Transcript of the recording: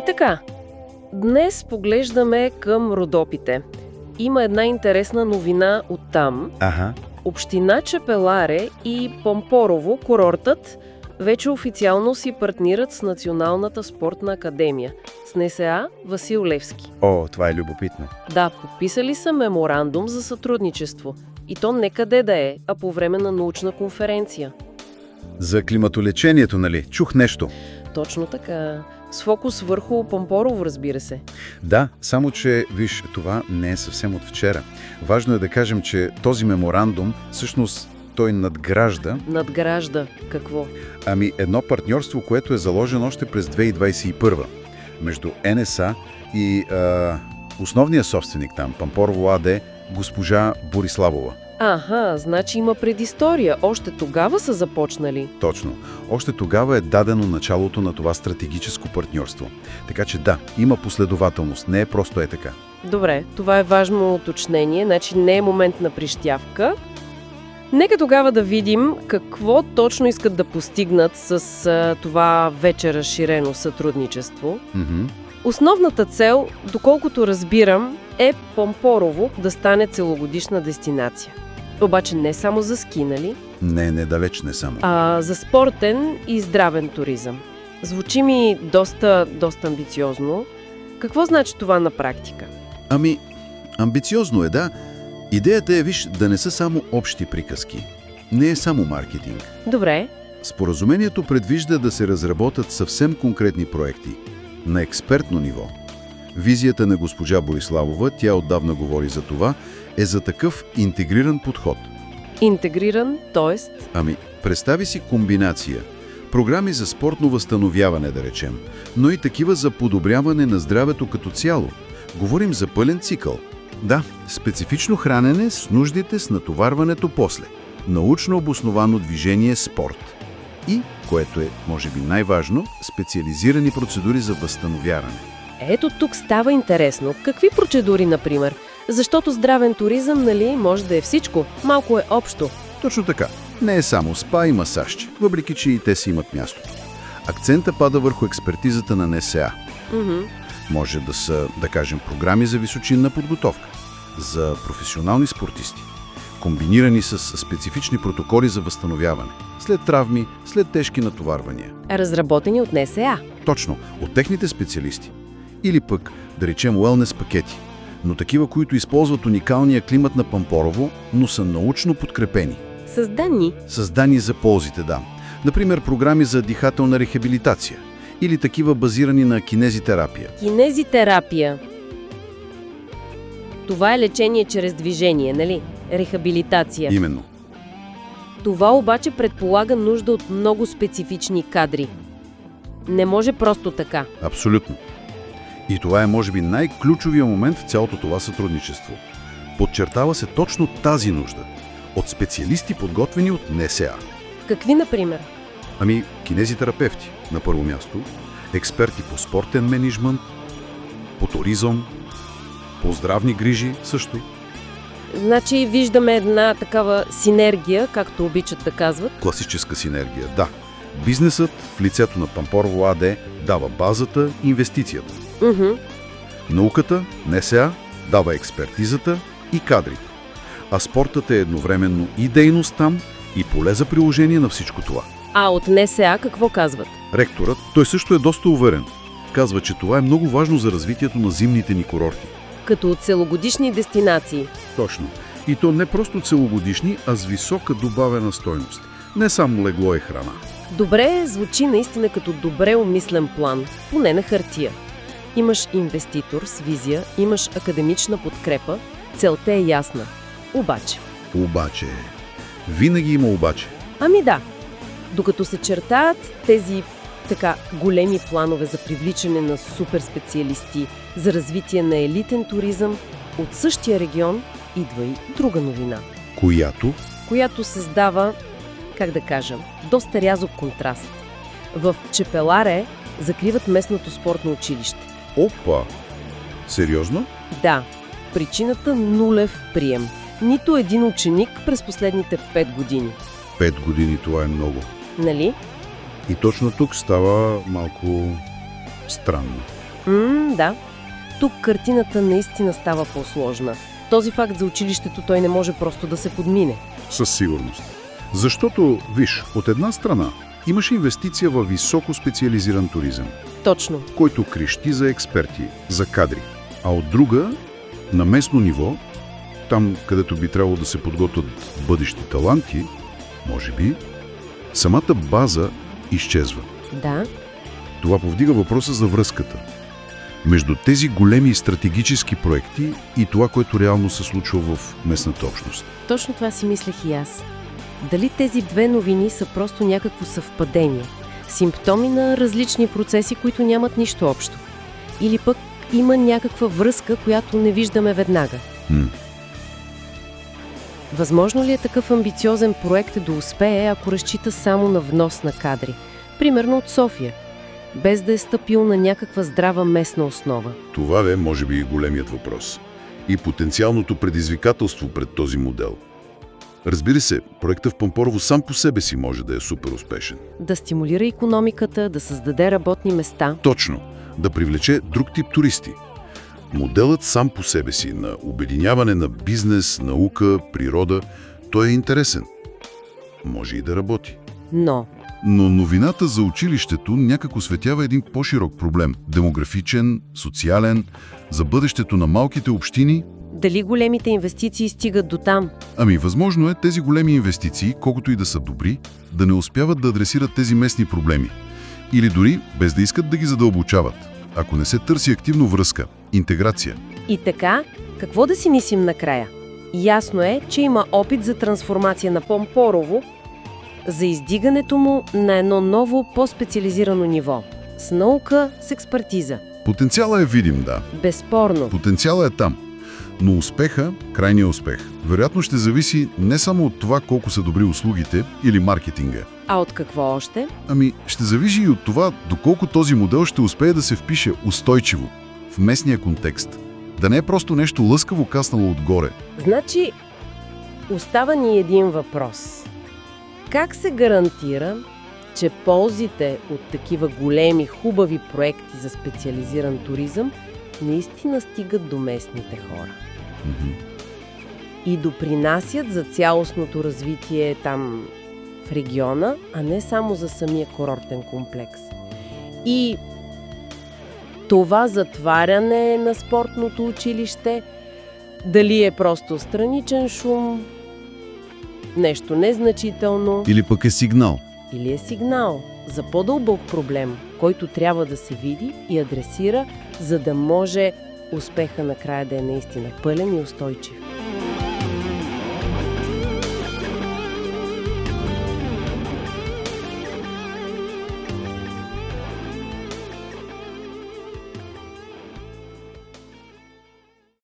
И така, днес поглеждаме към Родопите. Има една интересна новина от там. Ага. Община Чепеларе и Помпорово, курортът, вече официално си партнират с Националната спортна академия, с НСА Васил Левски. О, това е любопитно. Да, подписали са меморандум за сътрудничество. И то не къде да е, а по време на научна конференция. За климатолечението, нали? Чух нещо. Точно така. С фокус върху Помпорово, разбира се. Да, само че, виж, това не е съвсем от вчера. Важно е да кажем, че този меморандум, всъщност, той надгражда, Надгражда. Какво? ами едно партньорство, което е заложено още през 2021 между НСА и а, основния собственик там, Пампорово АД, госпожа Бориславова. Аха, значи има предистория. Още тогава са започнали. Точно. Още тогава е дадено началото на това стратегическо партньорство. Така че да, има последователност, не е просто е така. Добре, това е важно уточнение, значи не е момент на прищявка. Нека тогава да видим какво точно искат да постигнат с а, това вече разширено сътрудничество. Мгм. Основната цел, доколкото разбирам, е Помпорово да стане целогодишна дестинация. Обаче не само за ски, нали? Не, не, далеч не само. а за спортен и здравен туризъм. Звучи ми доста, доста амбициозно. Какво значи това на практика? Ами, амбициозно е, да. Идеята е, виж, да не са само общи приказки. Не е само маркетинг. Добре, Споразумението предвижда да се разработят съвсем конкретни проекти на експертно ниво. Визията на госпожа Бориславова, тя отдавна говори за това, е за такъв интегриран подход. интегриран, т.е. Ами, представи си комбинация. Програми за спортно възстановяване, да речем, но и такива за подобряване на здравето като цяло. Говорим за пълен цикъл. Да, специфично хранене с нуждите с натоварването после. Научно обосновано движение спорт. И, което е, може би, най-важно, специализирани процедури за възстановяване. Ето тук става интересно. Какви процедури, например? Защото здравен туризъм, нали, може да е всичко. Малко е общо. Точно така. Не е само спа и масаж, въпреки че и те си имат място. Акцента пада върху експертизата на НСА. Мгм. Може да са, да кажем, програми за височинна подготовка, за професионални спортисти, комбинирани с специфични протоколи за възстановяване, след травми, след тежки натоварвания. Разработени от НСА. Точно, от техните специалисти. Или пък, да речем, уелнес пакети, но такива, които използват уникалния климат на Пампорово, но са научно подкрепени. С данни. Създани за ползите, да. Например, програми за дихателна рехабилитация или такива базирани на кинезитерапия. Кинезитерапия. Това е лечение чрез движение, нали? Рехабилитация. Именно. Това обаче предполага нужда от много специфични кадри. Не може просто така. Абсолютно. И това е, може би, най-ключовия момент в цялото това сътрудничество. Подчертава се точно тази нужда. От специалисти, подготвени от НСА. Какви, например? Ами, кинезитерапевти, на първо място, експерти по спортен менеджмент, по туризъм, по здравни грижи също. Значи виждаме една такава синергия, както обичат да казват. Класическа синергия, да. Бизнесът в лицето на Пампорово АД дава базата инвестицията. Уху. Науката, НСА, дава експертизата и кадрите. А спортът е едновременно и дейност там, и поле за приложение на всичко това. А от НСА какво казват? Ректорът, той също е доста уверен. Казва, че това е много важно за развитието на зимните ни курорти. Като целогодишни дестинации. Точно. И то не просто целогодишни, а с висока добавена стойност. Не само легло и храна. Добре звучи наистина като добре умислен план, поне на хартия. Имаш инвеститор с визия, имаш академична подкрепа, целта е ясна. Обаче, Обаче... Винаги има обаче. ами да, докато се чертаят тези така големи планове за привличане на супер специалисти, за развитие на елитен туризъм, от същия регион идва и друга новина, Която която създава, как да кажа, доста рязок контраст. В Чепеларе закриват местното спортно училище. Опа! Сериозно? Да, причината нулев прием. Нито един ученик през последните 5 години. Пет години това е много. Нали? И точно тук става малко странно. М, да. Тук картината наистина става по-сложна. Този факт за училището той не може просто да се подмине. Със сигурност. Защото, виж, от една страна имаш инвестиция в високо специализиран туризъм, Точно. който крещи за експерти, за кадри. А от друга, на местно ниво, там където би трябвало да се подготвят бъдещи таланти, може би, самата база изчезва. Да. Това повдига въпроса за връзката между тези големи стратегически проекти и това, което реално се случва в местната общност. Точно това си мислех и аз. Дали тези две новини са просто някакво съвпадение? Симптоми на различни процеси, които нямат нищо общо? Или пък има някаква връзка, която не виждаме веднага? М. Възможно ли е такъв амбициозен проект да успее, ако разчита само на внос на кадри? Примерно от София, без да е стъпил на някаква здрава местна основа. Това е, може би, и големият въпрос. И потенциалното предизвикателство пред този модел. Разбира се, проектът в Пампорово сам по себе си може да е супер успешен. Да стимулира економиката, да създаде работни места. Точно, да привлече друг тип туристи. Моделът сам по себе си на обединяване на бизнес, наука, природа, той е интересен. Може и да работи. Но Но новината за училището някак осветява един по-широк проблем – демографичен, социален, за бъдещето на малките общини. Дали големите инвестиции стигат до там? Ами, възможно е тези големи инвестиции, колкото и да са добри, да не успяват да адресират тези местни проблеми. Или дори без да искат да ги задълбочават, ако не се търси активно връзка, интеграция. И така, какво да си мислим накрая? Ясно е, че има опит за трансформация на Помпорово, за издигането му на едно ново, по-специализирано ниво. С наука, с експертиза. Потенциала е видим, да. Безспорно. Потенциала е там. Но успеха, крайният успех, вероятно ще зависи не само от това колко са добри услугите или маркетинга. А от какво още? Ами, ще зависи и от това доколко този модел ще успее да се впише устойчиво в местния контекст. Да не е просто нещо лъскаво каснало отгоре. Значи, остава ни един въпрос. Как се гарантира, че ползите от такива големи, хубави проекти за специализиран туризъм наистина стигат до местните хора? И допринасят за цялостното развитие там в региона, а не само за самия курортен комплекс. И това затваряне на спортното училище, дали е просто страничен шум, нещо незначително, Или пък е сигнал. или е сигнал за по-дълбок проблем, който трябва да се види и адресира, за да може успеха накрая да е наистина пълен и устойчив.